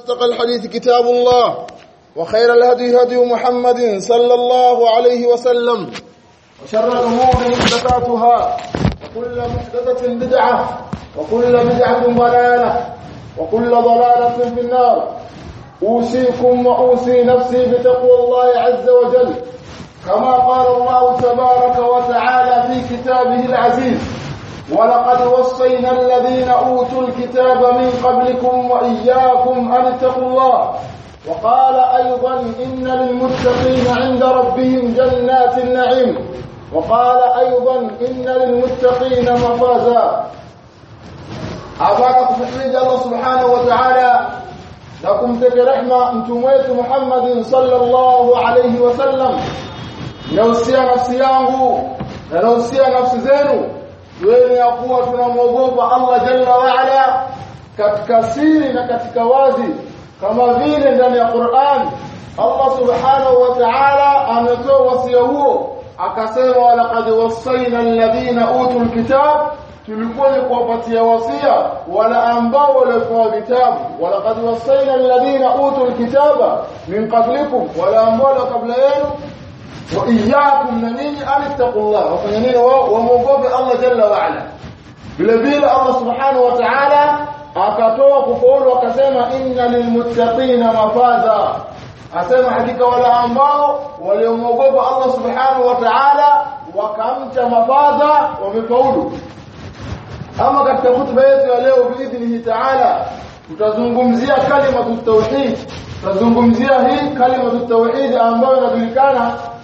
أصدق الحديث كتاب الله وخير الهدي هدي محمد صلى الله عليه وسلم وشر الأمور محدثاتها وكل محدثة بدعة وكل بدعة ضلالة وكل ضلالة في النار. أوصيكم وأوصي نفسي بتقوى الله عز وجل كما قال الله تبارك وتعالى في كتابه العزيز ولقد وصينا الذين أوتوا الكتاب من قبلكم وإياكم أن اتقوا الله. وقال أيضا إن للمتقين عند ربهم جنات النعيم. وقال أيضا إن للمتقين مفازا. أبارك تحميد الله سبحانه وتعالى. لكم تك رحمة متمويت محمد صلى الله عليه وسلم. nausia nafsi yangu na nausia nafsi tuweni ya kuwa tunamwogopa Allah jalla waala katika siri na katika wazi kama vile ndani ya Qur'an Allah subhanahu wa ta'ala ametoa wasia huo akasema walaqad wasaina alladhina utul kitab tulikuwa ni kuwapatia wasia wala ambao waliopewa vitabu walaqad wasaina alladhina utul kitaba min qablikum wala ambao kabla yenu وإياكم نني أن اتقوا الله. وفنني ومغوب الله جل وعلا. لبيل الله سبحانه وتعالى أكتوه كفور وكسيما إن للمتقين مفازا. أسيما حديث ولا أنباء. وليمغوب الله سبحانه وتعالى وكمت مفازا ومفول. أما قد تكت بيت عليه بإذنه تعالى وتزنقم زي كلمة التوحيد. تزنقم زي كلمة التوحيد. أنباء نبيل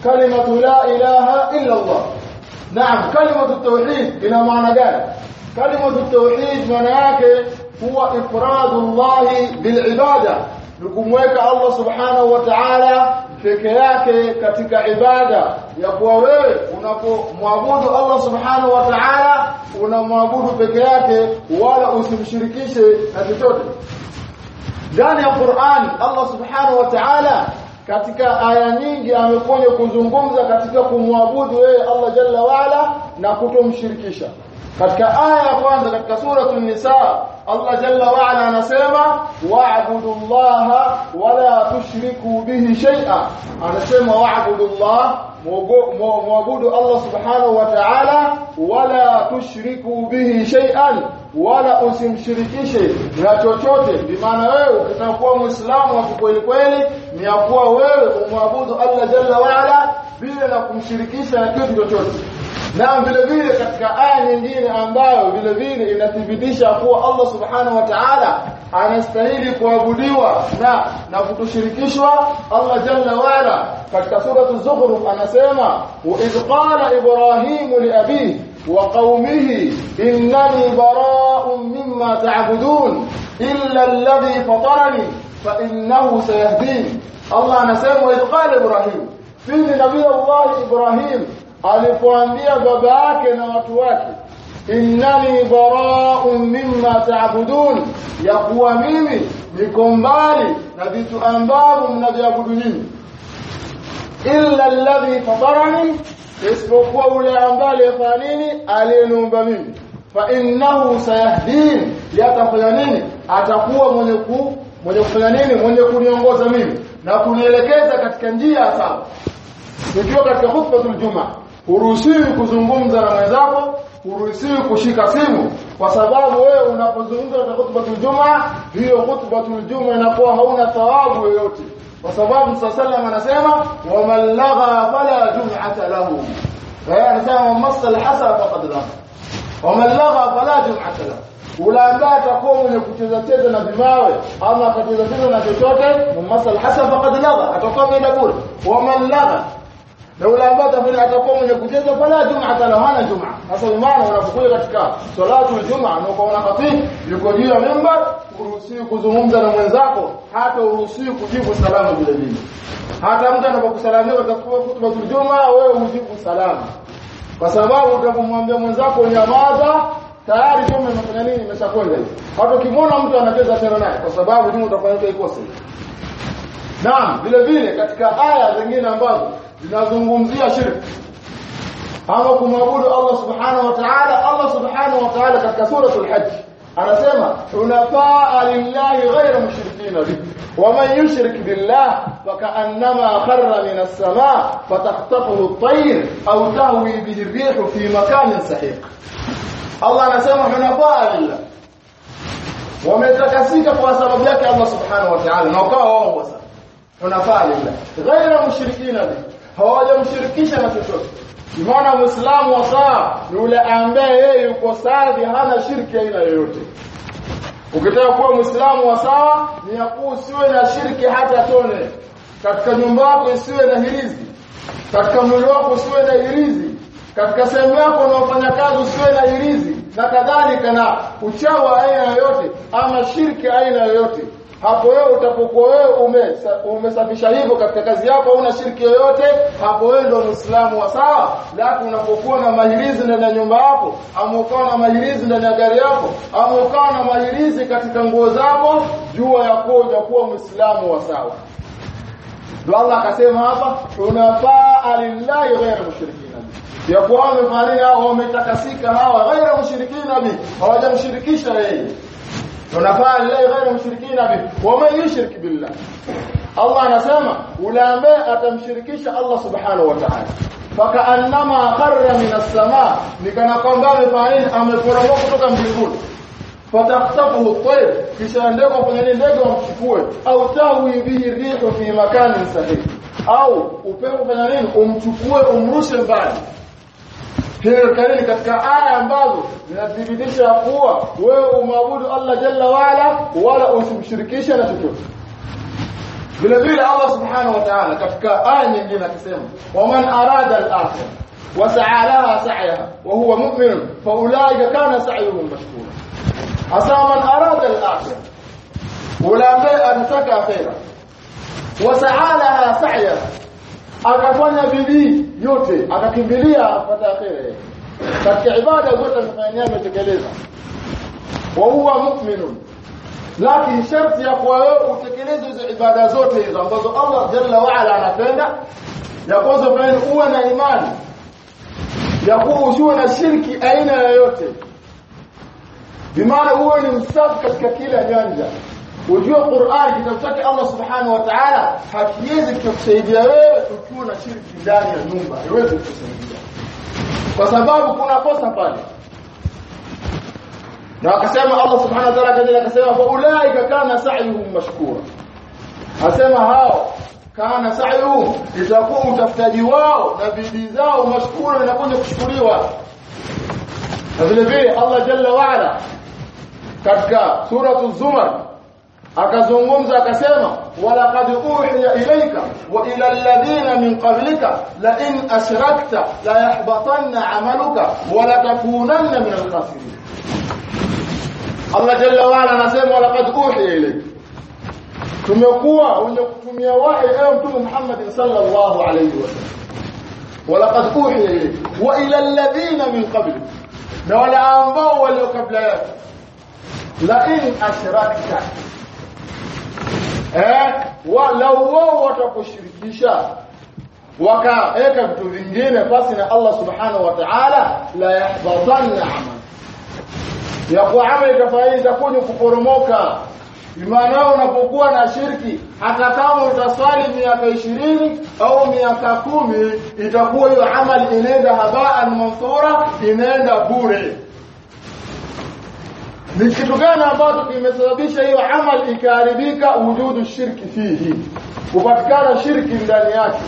كلمة لا إله إلا الله. نعم كلمة التوحيد إلى معنى قال كلمة التوحيد مناك هو إفراد الله بالعبادة. لكم ويك الله سبحانه وتعالى في فكياك كتك عبادة. يقوى ويك ونقو معبود الله سبحانه وتعالى ونمعبود فكياك ولا أسم شركيش هذه جاني القرآن الله سبحانه وتعالى katika aya nyingi amekuja kuzungumza katika kumwabudu yeye Allah Jalla waala na kutomshirikisha كتك آية أخوان كتك سورة النساء. الله جل وعلا نسيما واعبدوا الله ولا تشركوا به شيئا. أنا سيما واعبدوا الله موعبدوا الله سبحانه وتعالى. ولا تشركوا به شيئا. ولا أسم شركي شيء. لا تشوتي بما نعيه كنا أقوى مسلم؟ وكوي كويلي ني أقوى ويل الله جل وعلا. بلا لكم شركي شيء. لا تشوتي na vile vile katika aya nyingine ambayo vile vile inathibitisha kuwa Allah subhanahu wa ta'ala anastahili kuabudiwa na na kutoshirikishwa Allah jalla waala katika sura az-zukhruf anasema wa idh qala ibrahim li abihi وقومه إنني براء مما تعبدون إلا الذي فطرني فإنه سيهدين الله نسمى إذ قال إبراهيم في نبي الله إبراهيم alipoambia baba yake na watu wake innani bara'un mimma ta'budun ya kuwa mimi niko mbali na vitu ambavyo mnaviabudu nyinyi. Illa alladhi fatarani isipokuwa ule ambaye alifanya nini? Aliyeniumba mimi. Fa innahu sayahdin yatafanya nini? Atakuwa mwenye ku mwenye kufanya nini? Mwenye kuniongoza mimi na kunielekeza katika njia sawa. Nikiwa katika khutbatul juma huruhusiwi kuzungumza na mwenzako huruhusiwi kushika simu kwa sababu wewe unapozungumza katika khutbatul juma hiyo khutbatul juma inakuwa hauna thawabu yoyote kwa sababu sallam anasema waman lagha fala jum'ata lahu wa anasema masal hasa faqad lahu waman lagha fala jum'ata lahu ula ambaye atakuwa mwenye kucheza cheza na vimawe ama akacheza cheza na chochote masal hasa faqad lagha atakuwa mwenye bure waman lagha na ule ambaye atafanya atakuwa mwenye kucheza fala jumaa lahu hana jum'a. Sasa maana unapokuja katika salatu aljum'a na ukaona kafi yuko juu ya mimbar uruhusiwi kuzungumza na mwenzako hata uruhusiwi kujibu salamu vile vile. Hata mtu anapokusalamia katika hutuba aljum'a wewe ujibu salamu. Kwa sababu utapomwambia mwenzako nyamaza tayari jumaa imefanya nini? Imeshakwenda hata ukimwona mtu anacheza tena naye kwa sababu jumaa utafanya ikosa Naam, vile vile katika aya zingine ambazo zinazungumzia shirki ama kumwabudu Allah subhanahu wa ta'ala Allah subhanahu wa ta'ala katika suratul hajj anasema hunafaa lillahi ghayra mushrikina bihi ومن يشرك بالله فكأنما خر من السماء فتخطفه الطير أو تهوي به الريح في مكان سحيق الله anasema hunafaa lillah wametakasika kwa sababu yake Allah subhanahu wa ta'ala na ukawa wao sasa hunafaa lillah ghaira mushrikina bi hawajamshirikisha na chochote Mwana Muislamu wa saa ni yule ambaye yeye yuko safi hana shirki aina yoyote Ukitaka kuwa Muislamu wa sawa ni yakuu usiwe na shirki hata tone. Katika nyumba yako isiwe na hirizi. Katika mwili wako usiwe na hirizi. Katika sehemu yako unaofanya kazi usiwe na hirizi na kadhalika na uchawa aina yoyote ama shirki aina yoyote. Hapo wewe utapokuwa wewe umesafisha hivyo katika kazi yako una shirki yoyote, hapo wewe ndio Muislamu wa sawa. Lakini unapokuwa na mahirizi ndani ya nyumba yako, ama ukawa na mahirizi ndani ya gari yako, ama ukawa na mahirizi katika nguo zako, jua ya kuwa hujakuwa Muislamu wa sawa. Ndio Allah akasema hapa, unafaa alillahi ghayra mushrikina. Ya kuwa wamefanya hao wametakasika hawa ghayra mushrikina bi. Hawajamshirikisha yeye. Tunafaa lillahi ghayra mushrikina bi wa man yushrik billah Allah anasema ule ambaye atamshirikisha Allah subhanahu wa ta'ala fakaannama kharra min as-samaa nikana kwamba amefanya ameporomoka kutoka mbinguni fataktafuhu at-tayr kisha ndege kwenye ndege wamchukue au tawi bihi rihu fi makanin sahih au upepo fanya nini umchukue umrushe mbali hiyo kalili katika aya ambazo zinathibitisha kuwa wewe umwabudu Allah jalla waala wala usimshirikishe na chochote vile vile Allah subhanahu wa ta'ala katika aya nyingine akisema waman arada al-akhirah wa sa'a laha sa'yaha wa huwa mu'min fa ulaika kana sa'yuhum mashkura hasa man arada al-akhirah wala ambaye anataka akhirah wa sa'a laha sa'yaha akafanya bidii yote akakimbilia kupata akhira katika ibada zote amefanya ametekeleza. Wa huwa mu'minun. Lakini sharti ya kuwa wewe utekeleze hizo ibada zote hizo ambazo Allah jalla wa ala anapenda ya kwanza fanya uwe na imani ya kuwa usiwe na shirki aina yoyote. Bimaana uwe ni msafi katika kila nyanja ujue Qur'an kitabu chake Allah subhanahu wa ta'ala hakiwezi kukusaidia wewe ukiwa na shirki ndani ya nyumba haiwezi kukusaidia kwa sababu kuna kosa pale na akasema Allah subhanahu wa ta'ala kadhalika akasema fa ulaika kana sa'yuhum mashkura asema hao kana sa'yuhum itakuwa utafutaji wao na bidii zao mashkura inakuja kushukuriwa na vile vile Allah jalla wa ala katika suratu zumar akazungumza akasema walaqad uhiya ilayka wa ila alladhina min qablika la in ashrakta la yahbatanna amaluka wa la takunanna min al-khasirin Allah jalla wa ala anasema walaqad uhiya ilayka tumekuwa wenye kutumia wahi ewe mtume Muhammad sallallahu alayhi wasallam walaqad uhiya ilayka wa ila alladhina min qablika na wala ambao walio kabla yako la in ashrakta eh walau wao watakushirikisha. Wakaeka vitu vingine basi na Allah subhanahu wa ta'ala la yahbatanna amal. Ya kwa amali itafanya kunyo kuporomoka. Imani unapokuwa na shirki hata kama utaswali miaka ishirini au miaka kumi itakuwa hiyo amali inaenda habaan mansura inaenda bure ni kitu gani ambacho kimesababisha hiyo amali ikaharibika wujudu shirki fihi kupatikana shirki ndani yake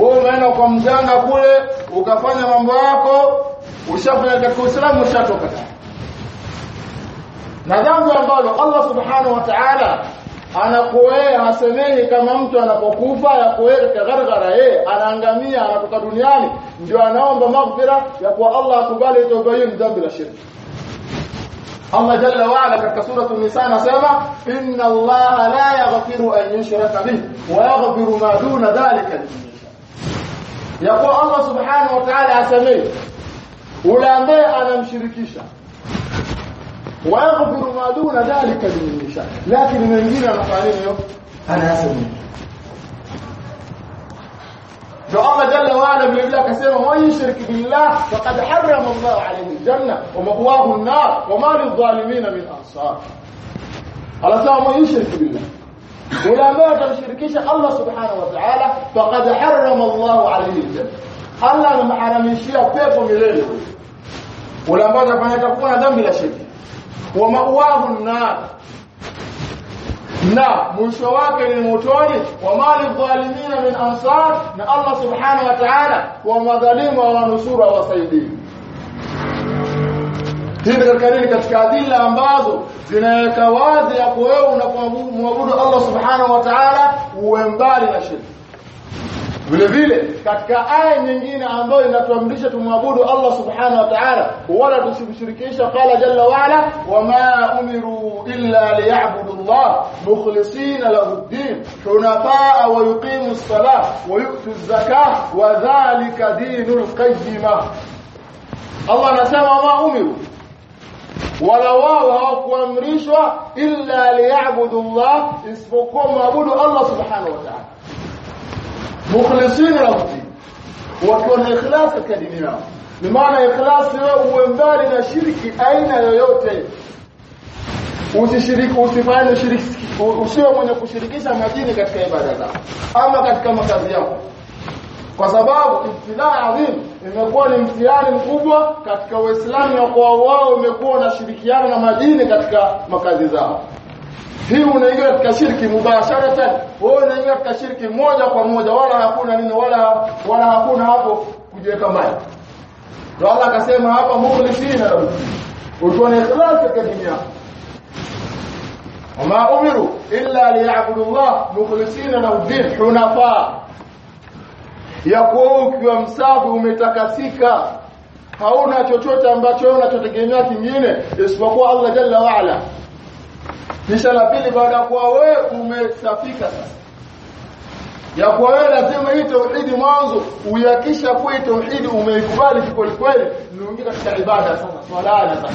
wewe umeenda kwa mganga kule ukafanya mambo yako ushafanya katika Uislamu ushatoka na jambo ambalo Allah subhanahu wa ta'ala anakuwea hasemehi kama mtu anapokufa ya kuweka gargara yeye anaangamia anatoka duniani ndio anaomba maghfira ya kuwa Allah akubali toba hiyo dhambi la shirki الله جل وعلا في سوره النساء نسمع إن الله لا يغفر أن يشرك به ويغفر ما دون ذلك يقول الله سبحانه وتعالى أسمي ولا ندعي ان نشركش ويغفر ما دون ذلك لمن يشاء. لكن من غير ما قال أنا أسمي. الله جل وعلا بيقول لك اسمه ما يشرك بالله فقد حرم الله عليه الجنة ومقواه النار وما للظالمين من أنصار. على ما يشرك بالله. ولا ما تشركش الله سبحانه وتعالى فقد حرم الله عليه الجنة. هل أنا محرم شيء بيته ميلاد ولا ما تفعل تكون ذنب لا شيء ومقواه النار. Na mwisho wake ni motoni wa mali dhalimina min ansar na Allah subhanahu wa ta'ala wa madhalimu wa nusura wasaidii hii katika nini katika adila ambazo zinaweka wazi ya wewe unapomwabudu Allah subhanahu wa ta'ala uwe mbali na shirki vile vile katika aya nyingine ambayo inatuamrisha tumwabudu Allah subhanahu wa ta'ala wala tusimshirikisha qala jalla wa ala wama umiru illa liya'budu Allah mukhlisina lahu ad-din hunafa wa yuqimu as-salah wa yu'tu az-zakah wa dhalika dinul qayyimah Allah anasema wama umiru wala wao hawakuamrishwa illa liya'budu Allah isipokuwa maabudu Allah subhanahu wa ta'ala mukhlisina din wakiwa na ikhlas katika dini yao. Ni maana ikhlas wewe uwe mbali na shirki aina yoyote. Usishiriki usifanye shiriki usiwe mwenye kushirikisha majini katika ibada zako ama katika makazi yako. Kwa sababu ibtilaa adhim imekuwa ni mtihani mkubwa katika Uislamu na kwa wao imekuwa unashirikiana na majini katika makazi zao hii unaingia katika shirki mubasharatan wewe unaingia katika shirki moja kwa moja wala hakuna nini wala wala hakuna hapo kujiweka mbali. Ndio Allah akasema hapa mukhlisina utuone ikhlas katika dini yako. Wama umiru illa liya'budu Allah mukhlisina lahu din hunafa. Ya ukiwa msafi umetakasika. Hauna chochote ambacho unachotegemea kingine isipokuwa Allah jalla wa ala kisha la pili baada ya kuwa wewe umesafika sasa. Ya kuwa wewe lazima hii tauhidi mwanzo uyakisha kuwa hii tauhidi umeikubali kweli kweli unaingia katika ibada sana swala na zaka.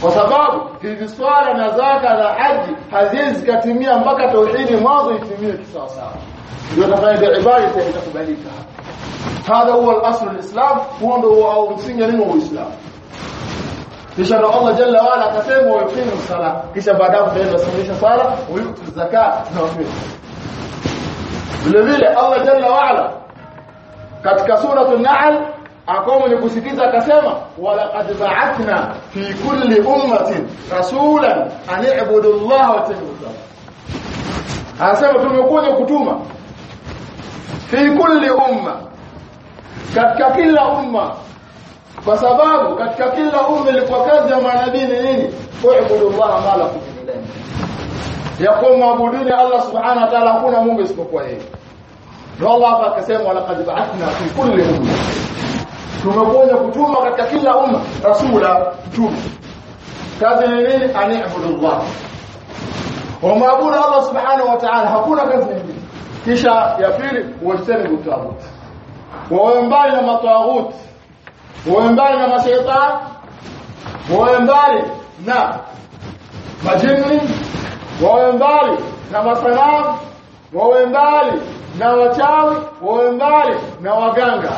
Kwa sababu hizi swala na zaka na haji haziwezi zikatimia mpaka tauhidi mwanzo itimie kisawa sawa. Ndio tafanya ibada itakubalika. Hada huwa al-asl al-islam, huo ndio msingi wa Uislamu. Kisha ndo Allah jalla wala akasema yuqimu sala kisha baadaye utaenda kusimamisha sala uyutu zakat na wafiri vile vile Allah jalla wala katika suratul nahl akawa ni kusikiza akasema wala qad ba'athna fi kulli ummatin rasulan an i'budu Allah wa tabudu anasema tumekuja kutuma fi kulli umma katika kila umma kwa sababu katika kila umma ilikuwa kazi ya manabii ni nini kuabudu Allah ma lakum min ilahin ya kumwabuduni Allah subhanahu wa ta'ala hakuna Mungu isipokuwa yeye ndio Allah hapa akasema laqad ba'athna fi kulli umma tumekuja kutuma katika kila umma rasula mtume kazi ni nini ani'budu Allah wa maabudu Allah subhanahu wa ta'ala hakuna kazi nyingine kisha ya pili wajtanibu tagut wawe mbali na matawut wawe mbali na mashaitani wawe mbali na majini. Wawe mbali na masanamu. Wawe mbali na wachawi. Wawe mbali na waganga.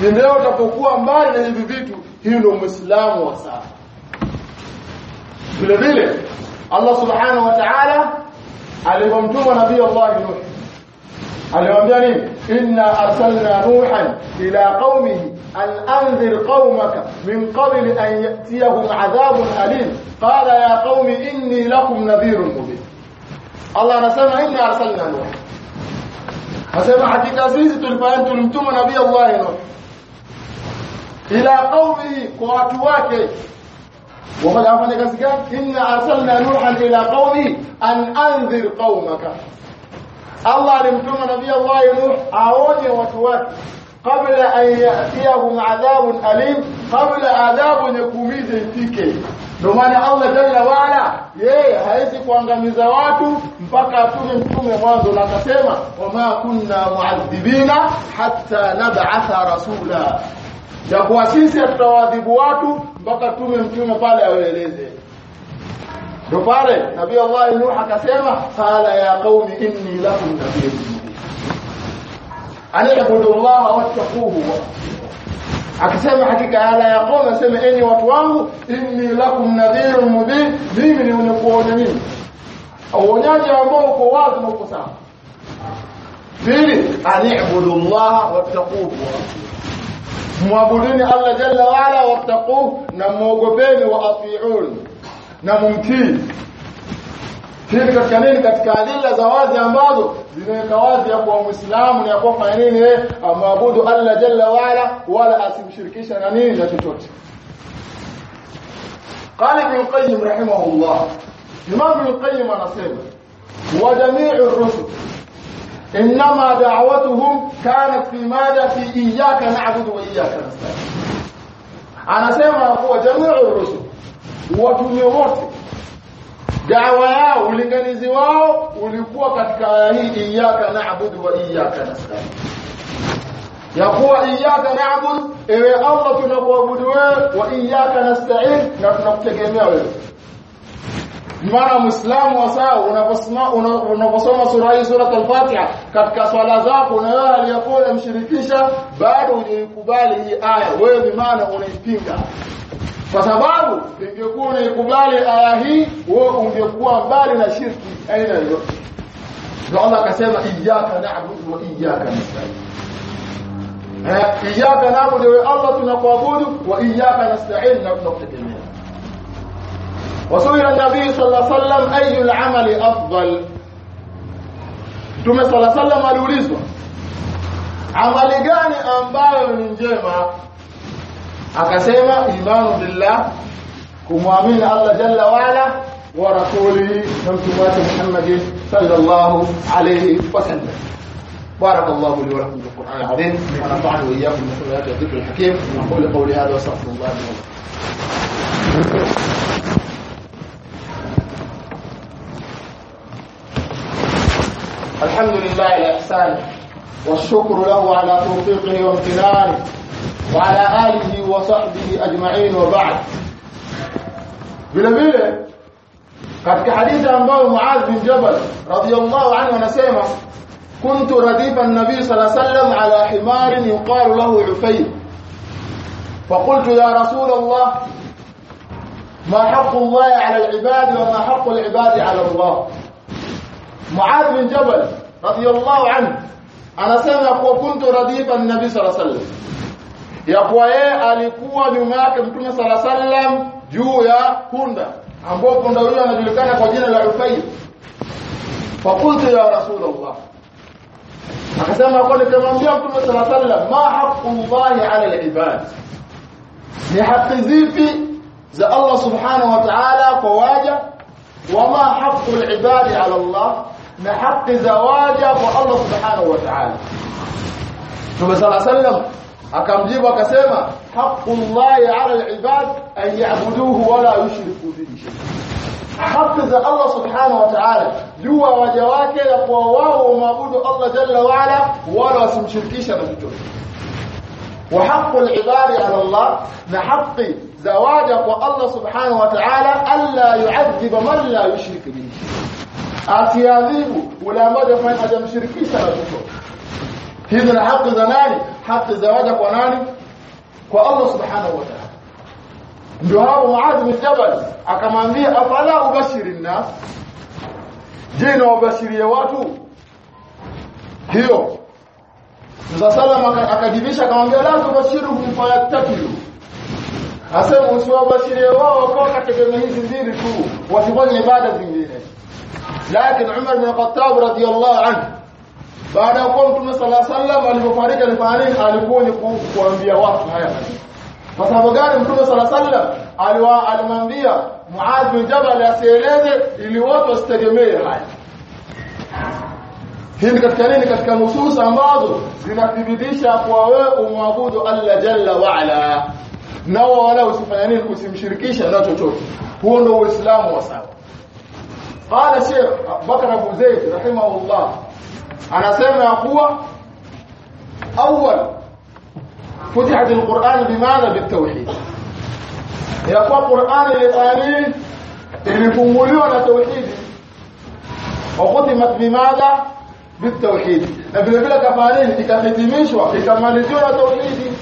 Ndio utapokuwa mbali na hivi vitu. Hiyo ndio muislamu wa sasa. Vile vile Allah subhanahu wa ta'ala alipomtuma nabii Allah Nuh اليوم الوامداني إنا أرسلنا نوحا إلى قومه أن أنذر قومك من قبل أن يأتيهم عذاب أليم. قال يا قوم إني لكم نذير مبين. الله نسمى إنا أرسلنا نوحا. نسمى حقيقة سيزة الفان تلمتم نبي الله نوح. إلى قومه قواتواك. وقد أفنك سيكا إنا أرسلنا نوحا إلى قومه أن أنذر قومك. Allah alimtuma nabii Allah Nuh aonye watu wake. Kabla an yatiyahum adhabun alim kabla adhabu nyakuumize ifike. Ndio maana Allah jalla waala yeye hawezi kuangamiza watu mpaka atume mtume mwanzo na akasema wama kunna muadhibina hatta nab'atha rasula. Ya kuwa sisi tutawadhibu watu mpaka tume mtume pale aeleze نفاري نبي الله نوح كسيما قال يا قوم إني لكم نبي أن يعبد الله واتقوه. أكسيما حكيك قال يا قوم أسيما إني واتواه إني لكم نذير مبين. ذي من ينقون من أولاد يعبوه قواد مقصا ذي أن يعبد الله واتقوه. مواجدين الله جل وعلا واتقوه. نموغبين وأطيعون. Na mumtii hili katika nini katika adila za wazi ambazo zinaweka wazi ya kuwa muislamu ni ya kuwa fanya nini amwabudu Allah jalla wa ala wala asimshirikisha na nini na chochote قال ابن القيم رحمه الله الإمام ابن القيم anasema وجميع الرسل إنما دعوتهم كانت في ماذا في إياك نعبد وإياك نستعين anasema kuwa jamiu rusul watume wote. Dawa yao ulinganizi wao ulikuwa katika aya hii iyyaka na'budu wa iyyaka nasta'in. Ya kuwa iyyaka na'budu ewe Allah tunakuabudu wewe wa iyyaka nasta'in na tunakutegemea wewe. Mwana muislamu wa sawa unaposoma unaposoma sura hii sura al-Fatiha katika swala zako na wewe aliyakuwa mshirikisha bado hujaikubali hii aya. Wewe bimaana unaipinga kwa sababu ingekuwa unaikubali aya hii wewe ungekuwa mbali na shirki aina yoyote ndio Allah akasema iyyaka na'budu wa iyyaka nasta'in eh iyyaka na'budu wa Allah tunakuabudu wa iyyaka nasta'in na tunakutegemea وسئل النبي صلى الله عليه وسلم أي العمل أفضل Mtume صلى الله عليه وسلم aliulizwa amali gani ambayo ni njema Akasema imanu billah kumwamini Allah jalla wala wa rasulihi na mtume wake Muhammad sallallahu alayhi wasallam بارك الله لي ولكم في القرآن العظيم ونفعني وإياكم آيات الذكر الحكيم. أقول قولي هذا وأستغفر الله لي ولكم. الحمد لله الإحسان والشكر له على توفيقه وامتنانه. وعلى آله وصحبه أجمعين وبعد. بلبيه قد كحديث أنباه معاذ بن جبل رضي الله عنه نسيما كنت رديف النبي صلى الله عليه وسلم على حمار يقال له عفين فقلت يا رسول الله ما حق الله على العباد وما حق العباد على الله؟ معاذ بن جبل رضي الله عنه أنا سمع وكنت رديف النبي صلى الله عليه وسلم. Ya kuwa yeye alikuwa nyuma yake mtume alayhi wasallam juu ya punda ambao punda huyo anajulikana kwa jina la Ufayl fakultu ya rasulullah akasema kwa nikamwambia mtume alayhi wasallam ma haqqullahi ala al-ibad ni haki zipi za Allah subhanahu wa ta'ala kwa waja wama haqqu al-ibadi ala Allah na haki za waja kwa Allah subhanahu wa ta'ala Mtume صلى الله akamjibu akasema haqqullahi 'ala al-ibad an ya'buduhu wa la yushriku bihi shay'a haki za Allah subhanahu wa ta'ala juu waja wake ya kuwa wao waabudu Allah jalla wa ala wala wasimshirikisha na chochote wa haqqu al-ibadi 'ala Allah na haki za waja kwa Allah subhanahu wa ta'ala alla yu'adhiba man la yushrik bihi asiadhibu ule ambaye hajamshirikisha na chochote hizi na haki za nani haki za waja kwa nani? Kwa Allah subhanahu wa ta'ala. Ndio hapo Muadh bin Jabal akamwambia afala ubashiri nas je na ubashirie watu? Hiyo Mzee Sallam akajibisha akamwambia la tubashiru fayattakilu Asema usiwabashirie wao wakawa kategemea hizi mbili tu wasifanye ibada zingine. Lakini Umar bin Khattab radiyallahu anhu baada ya kuwa Mtume عليه وسلم alipofariki alifanya nini alikuwa ni kuambia watu haya kwa sababu gani Mtume عليه وسلم aliwa alimwambia Muadh bin Jabal asieleze ili watu wasitegemee haya hii ni katika nini katika nusus ambazo zinathibitisha kwa wewe umwabudu Allah jalla wa ala na wala usifanya nini usimshirikisha na chochote huo ndio uislamu wa sawa قال شيخ بكر ابو زيد رحمه الله anasema ya kuwa awwal futihat alquran bimaana bitawhid ya kuwa Qur'an ilifanya ilifunguliwa na tauhid wa khutimat bimaana bitauhid na vile vile kafanini ikahitimishwa ikamaliziwa na tauhidi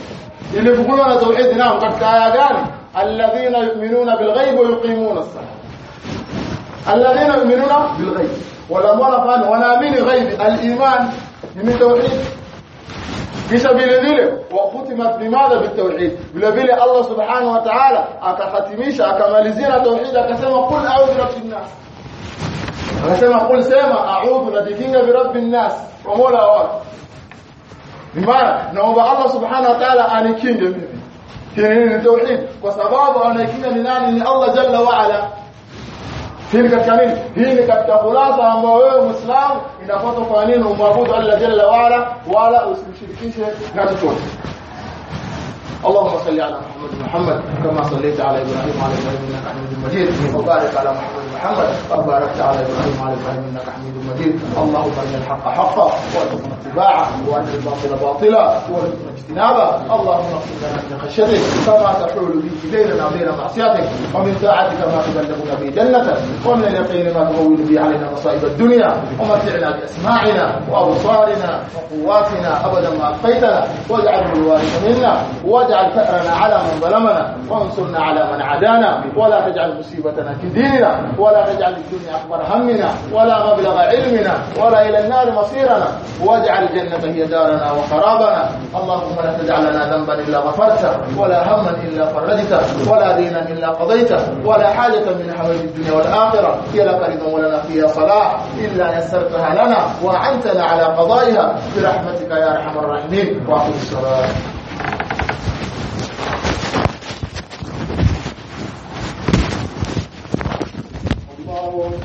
ilifunguliwa na tauhidi naam katika aya gani alladhina yu'minuna bilghaibi wa yuqimuna as-salah alladhina yu'minuna bilghaibi wala wanafanya wanaamini ghaibi al-iman ni tauhid kisha vile vile wakutimat bimadha bitauhid vile vile Allah subhanahu wa ta'ala akahatimisha akamalizia na tauhid akasema qul a'udhu birabbin nas akasema qul sema a'udhu najikinga birabbin nas wa mola wa bimaana naomba Allah subhanahu wa ta'ala anikinge mimi hii ni tauhid kwa sababu anayekinga ni nani ni Allah jalla wa ala hii ni katika nini hii ni katika khulasa ambayo wewe muislamu inapaswa kwa nini umwabudu Allah jalla wa ala wala usimshirikishe na chochote اللهم صل على محمد محمد كما صليت على إبراهيم وعلى إبراهيم انك حميد مجيد وبارك على محمد محمد وباركت على إبراهيم وعلى إبراهيم إنك حميد مجيد. اللهم أرنا الحق حقا وارزقنا اتباعه وأرنا الباطل باطلا وارزقنا اجتنابه. اللهم اغفر لنا من خشيتك كما تحول به بيننا وبين معصيتك ومن طاعتك ما تبلغنا به جنتك ومن اليقين ما تهون به علينا مصائب الدنيا. ومتعنا بأسماعنا وأبصارنا وقواتنا أبدا ما أبقيتنا. واجعله الوارث منا واجعل ثأرنا على من ظلمنا وانصرنا على من عادانا. ولا تجعل مصيبتنا في ديننا ولا تجعل الدنيا أكبر همنا ولا مبلغ علمنا ولا إلى النار مصيرنا. واجعل الجنة هي دارنا وقرابنا اللهم لا تجعل لنا ذنبا إلا غفرته ولا هما إلا فرجته ولا دينا إلا قضيته ولا حاجة من حوائج الدنيا والآخرة. هي لك رضا ولنا فيها صلاح. إلا يسرتها لنا وأعنتنا على قضائها. برحمتك يا أرحم الراحمين. وأقم الصلاة الله